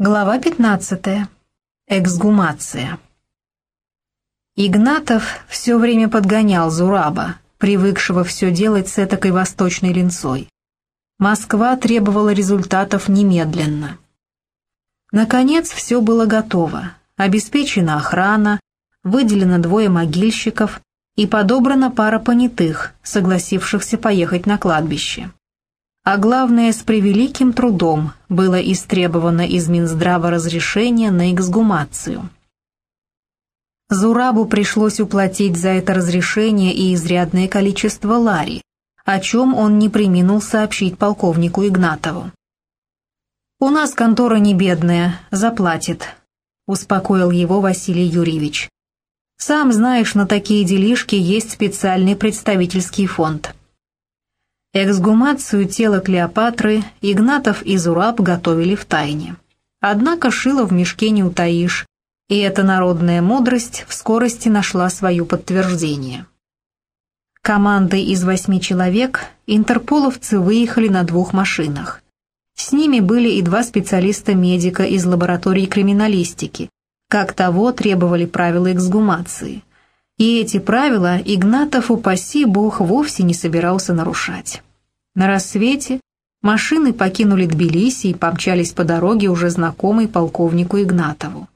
Глава 15. Эксгумация. Игнатов все время подгонял Зураба, привыкшего все делать с этакой восточной линцой. Москва требовала результатов немедленно. Наконец все было готово. Обеспечена охрана, выделено двое могильщиков и подобрана пара понятых, согласившихся поехать на кладбище а главное, с превеликим трудом было истребовано из Минздрава разрешение на эксгумацию. Зурабу пришлось уплатить за это разрешение и изрядное количество лари, о чем он не приминул сообщить полковнику Игнатову. «У нас контора не бедная, заплатит», — успокоил его Василий Юрьевич. «Сам знаешь, на такие делишки есть специальный представительский фонд». Эксгумацию тела Клеопатры Игнатов и Зураб готовили в тайне. Однако шило в мешке не утаишь, и эта народная мудрость в скорости нашла свое подтверждение. Командой из восьми человек интерполовцы выехали на двух машинах. С ними были и два специалиста-медика из лаборатории криминалистики, как того требовали правила эксгумации. И эти правила Игнатов, упаси бог, вовсе не собирался нарушать. На рассвете машины покинули Тбилиси и помчались по дороге, уже знакомой полковнику Игнатову.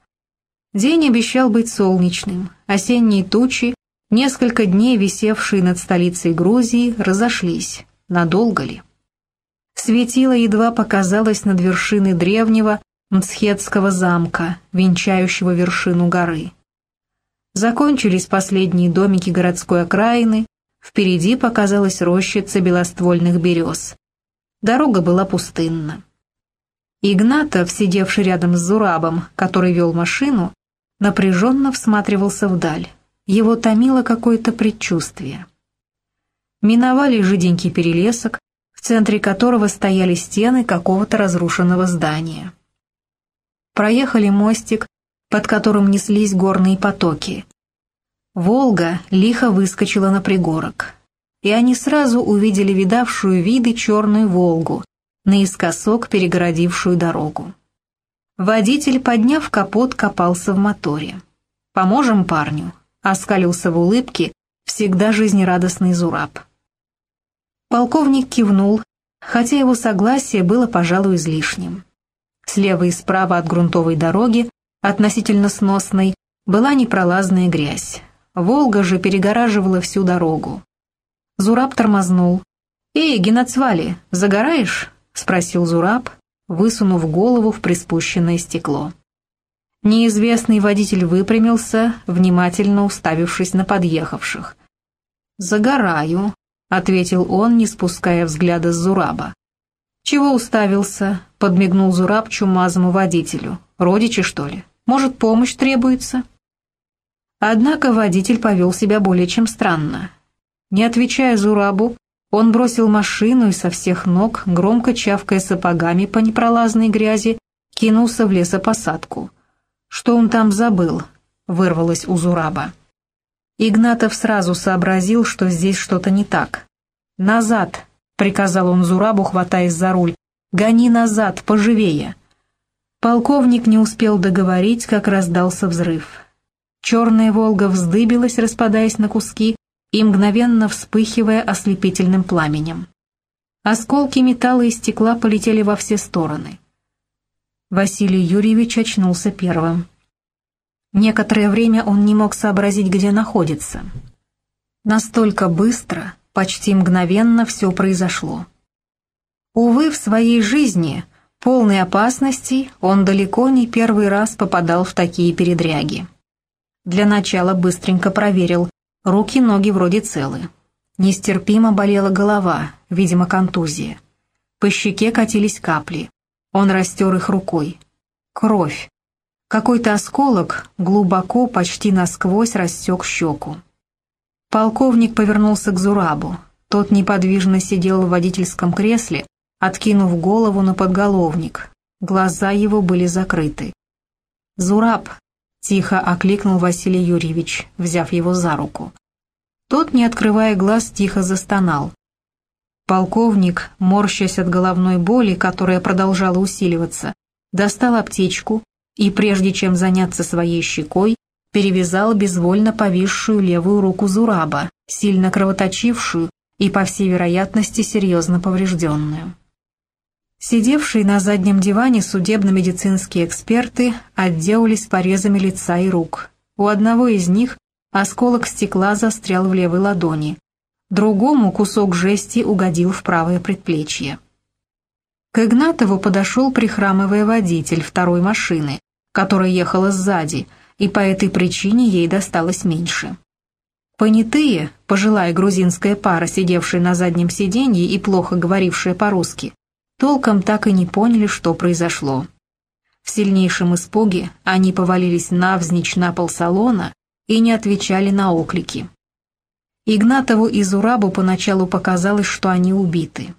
День обещал быть солнечным, осенние тучи, несколько дней висевшие над столицей Грузии, разошлись. Надолго ли? Светило едва показалось над вершиной древнего Мцхетского замка, венчающего вершину горы. Закончились последние домики городской окраины, впереди показалась рощица белоствольных берез. Дорога была пустынна. Игнатов, сидевший рядом с Зурабом, который вел машину, напряженно всматривался вдаль. Его томило какое-то предчувствие. Миновали жиденький перелесок, в центре которого стояли стены какого-то разрушенного здания. Проехали мостик, под которым неслись горные потоки. Волга лихо выскочила на пригорок, и они сразу увидели видавшую виды черную Волгу, наискосок перегородившую дорогу. Водитель, подняв капот, копался в моторе. «Поможем парню», — оскалился в улыбке всегда жизнерадостный Зураб. Полковник кивнул, хотя его согласие было, пожалуй, излишним. Слева и справа от грунтовой дороги относительно сносной, была непролазная грязь. Волга же перегораживала всю дорогу. Зураб тормознул. «Эй, Геноцвали, загораешь?» — спросил Зураб, высунув голову в приспущенное стекло. Неизвестный водитель выпрямился, внимательно уставившись на подъехавших. «Загораю», — ответил он, не спуская взгляда с Зураба. «Чего уставился?» — подмигнул Зураб чумазому водителю. «Родичи, что ли?» Может, помощь требуется?» Однако водитель повел себя более чем странно. Не отвечая Зурабу, он бросил машину и со всех ног, громко чавкая сапогами по непролазной грязи, кинулся в лесопосадку. «Что он там забыл?» — вырвалось у Зураба. Игнатов сразу сообразил, что здесь что-то не так. «Назад!» — приказал он Зурабу, хватаясь за руль. «Гони назад, поживее!» Полковник не успел договорить, как раздался взрыв. Черная «Волга» вздыбилась, распадаясь на куски и мгновенно вспыхивая ослепительным пламенем. Осколки металла и стекла полетели во все стороны. Василий Юрьевич очнулся первым. Некоторое время он не мог сообразить, где находится. Настолько быстро, почти мгновенно все произошло. Увы, в своей жизни Полной опасности он далеко не первый раз попадал в такие передряги. Для начала быстренько проверил, руки-ноги вроде целы. Нестерпимо болела голова, видимо, контузия. По щеке катились капли. Он растер их рукой. Кровь. Какой-то осколок глубоко, почти насквозь рассек щеку. Полковник повернулся к Зурабу. Тот неподвижно сидел в водительском кресле, откинув голову на подголовник. Глаза его были закрыты. «Зураб!» — тихо окликнул Василий Юрьевич, взяв его за руку. Тот, не открывая глаз, тихо застонал. Полковник, морщась от головной боли, которая продолжала усиливаться, достал аптечку и, прежде чем заняться своей щекой, перевязал безвольно повисшую левую руку Зураба, сильно кровоточившую и, по всей вероятности, серьезно поврежденную. Сидевшие на заднем диване судебно-медицинские эксперты отделались порезами лица и рук. У одного из них осколок стекла застрял в левой ладони, другому кусок жести угодил в правое предплечье. К Игнатову подошел прихрамывая водитель второй машины, которая ехала сзади, и по этой причине ей досталось меньше. Понятые, пожилая грузинская пара, сидевшая на заднем сиденье и плохо говорившая по-русски, толком так и не поняли, что произошло. В сильнейшем испуге они повалились навзничь на пол салона и не отвечали на оклики. Игнатову и Зурабу поначалу показалось, что они убиты.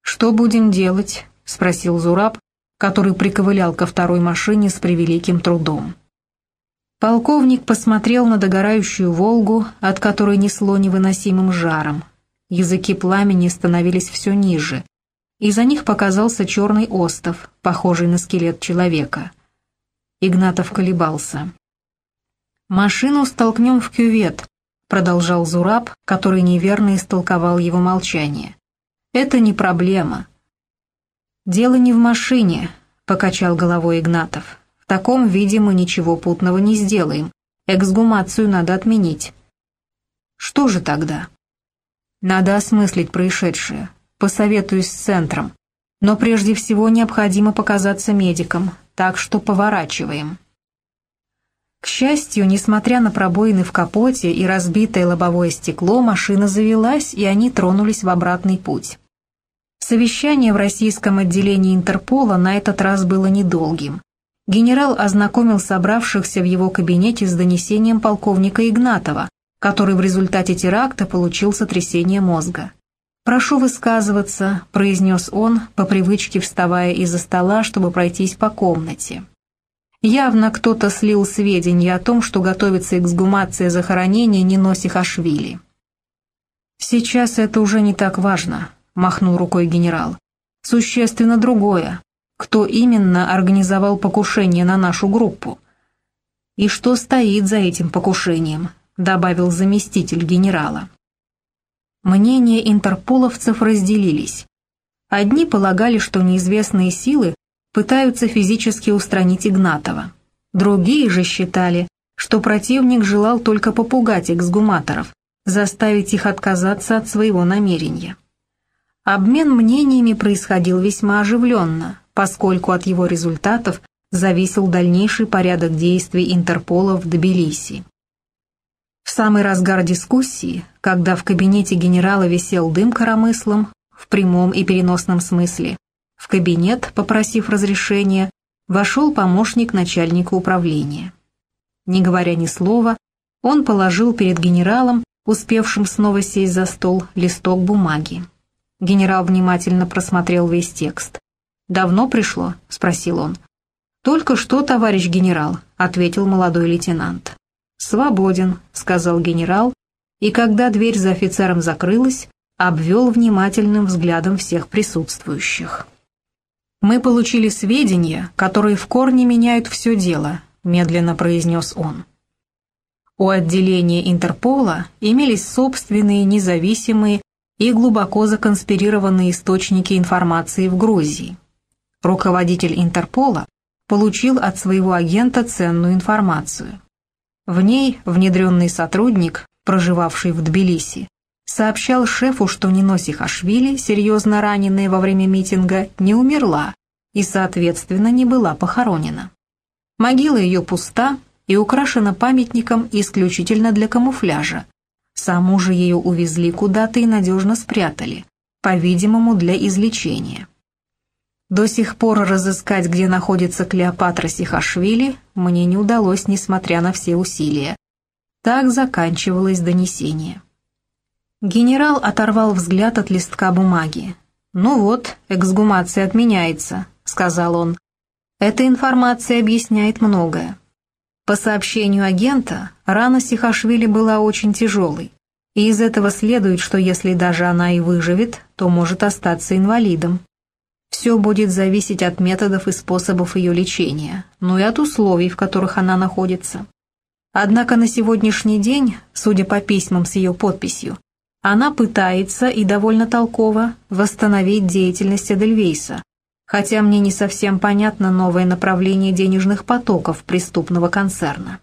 «Что будем делать?» — спросил Зураб, который приковылял ко второй машине с превеликим трудом. Полковник посмотрел на догорающую «Волгу», от которой несло невыносимым жаром. Языки пламени становились все ниже, и за них показался черный остов, похожий на скелет человека. Игнатов колебался. «Машину столкнем в кювет», — продолжал Зураб, который неверно истолковал его молчание. «Это не проблема». «Дело не в машине», — покачал головой Игнатов. В таком виде мы ничего путного не сделаем. Эксгумацию надо отменить. Что же тогда? Надо осмыслить происшедшее. Посоветуюсь с центром. Но прежде всего необходимо показаться медикам, так что поворачиваем. К счастью, несмотря на пробоины в капоте и разбитое лобовое стекло, машина завелась, и они тронулись в обратный путь. Совещание в российском отделении Интерпола на этот раз было недолгим генерал ознакомил собравшихся в его кабинете с донесением полковника Игнатова, который в результате теракта получил сотрясение мозга. «Прошу высказываться», — произнес он, по привычке вставая из-за стола, чтобы пройтись по комнате. Явно кто-то слил сведения о том, что готовится эксгумация захоронения Ниноси Хашвили. «Сейчас это уже не так важно», — махнул рукой генерал. «Существенно другое кто именно организовал покушение на нашу группу. «И что стоит за этим покушением», — добавил заместитель генерала. Мнения интерполовцев разделились. Одни полагали, что неизвестные силы пытаются физически устранить Игнатова. Другие же считали, что противник желал только попугать эксгуматоров, заставить их отказаться от своего намерения. Обмен мнениями происходил весьма оживленно, поскольку от его результатов зависел дальнейший порядок действий Интерпола в Тбилиси. В самый разгар дискуссии, когда в кабинете генерала висел дым коромыслом, в прямом и переносном смысле, в кабинет, попросив разрешения, вошел помощник начальника управления. Не говоря ни слова, он положил перед генералом, успевшим снова сесть за стол, листок бумаги. Генерал внимательно просмотрел весь текст. «Давно пришло?» — спросил он. «Только что, товарищ генерал», — ответил молодой лейтенант. «Свободен», — сказал генерал, и когда дверь за офицером закрылась, обвел внимательным взглядом всех присутствующих. «Мы получили сведения, которые в корне меняют все дело», — медленно произнес он. У отделения Интерпола имелись собственные независимые и глубоко законспирированные источники информации в Грузии руководитель Интерпола получил от своего агента ценную информацию. В ней внедренный сотрудник, проживавший в Тбилиси, сообщал шефу, что Ниноси Хашвили, серьезно раненая во время митинга, не умерла и, соответственно, не была похоронена. Могила ее пуста и украшена памятником исключительно для камуфляжа. Саму же ее увезли куда-то и надежно спрятали, по-видимому, для излечения. До сих пор разыскать, где находится Клеопатра Сихашвили, мне не удалось, несмотря на все усилия. Так заканчивалось донесение. Генерал оторвал взгляд от листка бумаги. «Ну вот, эксгумация отменяется», — сказал он. «Эта информация объясняет многое. По сообщению агента, рана Сихашвили была очень тяжелой, и из этого следует, что если даже она и выживет, то может остаться инвалидом. Все будет зависеть от методов и способов ее лечения, ну и от условий, в которых она находится. Однако на сегодняшний день, судя по письмам с ее подписью, она пытается, и довольно толково, восстановить деятельность Эдельвейса, хотя мне не совсем понятно новое направление денежных потоков преступного концерна.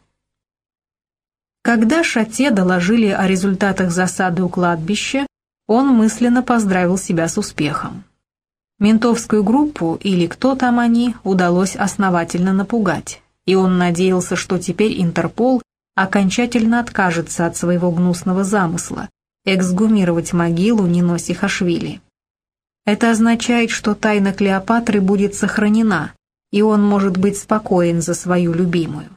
Когда Шате доложили о результатах засады у кладбища, он мысленно поздравил себя с успехом. Ментовскую группу, или кто там они, удалось основательно напугать, и он надеялся, что теперь Интерпол окончательно откажется от своего гнусного замысла – эксгумировать могилу Ниноси Хашвили. Это означает, что тайна Клеопатры будет сохранена, и он может быть спокоен за свою любимую.